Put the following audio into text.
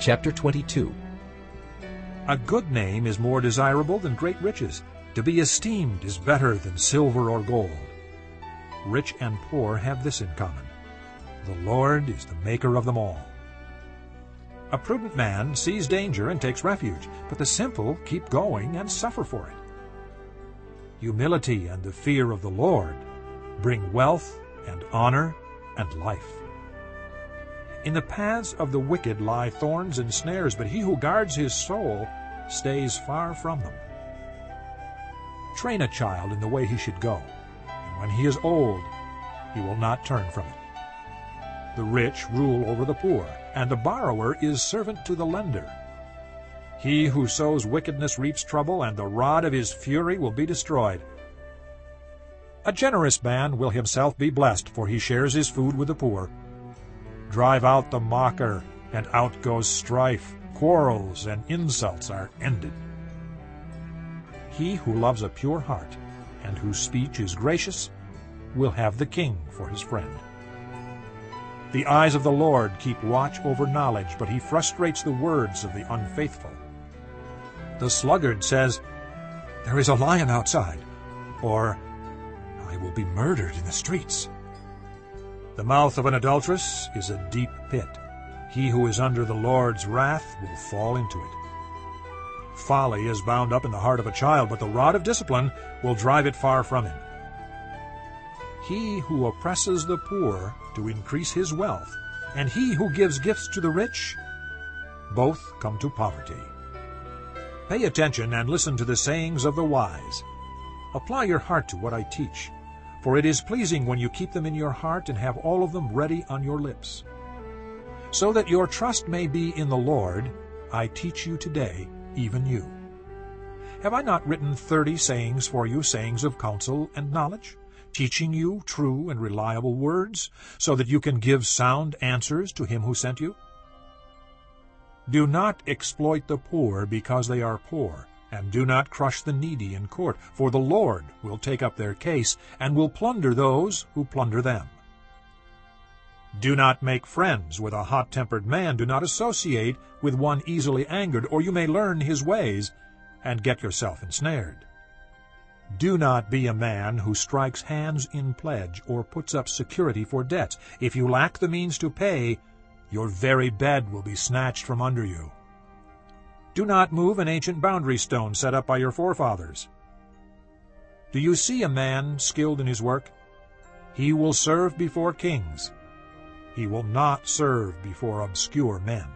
Chapter 22 A good name is more desirable than great riches. To be esteemed is better than silver or gold. Rich and poor have this in common. The Lord is the maker of them all. A prudent man sees danger and takes refuge, but the simple keep going and suffer for it. Humility and the fear of the Lord bring wealth and honor and life. In the paths of the wicked lie thorns and snares, but he who guards his soul stays far from them. Train a child in the way he should go, and when he is old, he will not turn from it. The rich rule over the poor, and the borrower is servant to the lender. He who sows wickedness reaps trouble, and the rod of his fury will be destroyed. A generous man will himself be blessed, for he shares his food with the poor. Drive out the mocker, and out goes strife. Quarrels and insults are ended. He who loves a pure heart, and whose speech is gracious, will have the king for his friend. The eyes of the Lord keep watch over knowledge, but he frustrates the words of the unfaithful. The sluggard says, There is a lion outside, or I will be murdered in the streets. The mouth of an adulteress is a deep pit. He who is under the Lord's wrath will fall into it. Folly is bound up in the heart of a child, but the rod of discipline will drive it far from him. He who oppresses the poor to increase his wealth, and he who gives gifts to the rich, both come to poverty. Pay attention and listen to the sayings of the wise. Apply your heart to what I teach, for it is pleasing when you keep them in your heart and have all of them ready on your lips. So that your trust may be in the Lord, I teach you today, even you. Have I not written thirty sayings for you, sayings of counsel and knowledge, teaching you true and reliable words, so that you can give sound answers to him who sent you? Do not exploit the poor because they are poor, and do not crush the needy in court, for the Lord will take up their case and will plunder those who plunder them. Do not make friends with a hot-tempered man. Do not associate with one easily angered, or you may learn his ways and get yourself ensnared. Do not be a man who strikes hands in pledge or puts up security for debts. If you lack the means to pay, your very bed will be snatched from under you. Do not move an ancient boundary stone set up by your forefathers. Do you see a man skilled in his work? He will serve before kings. He will not serve before obscure men.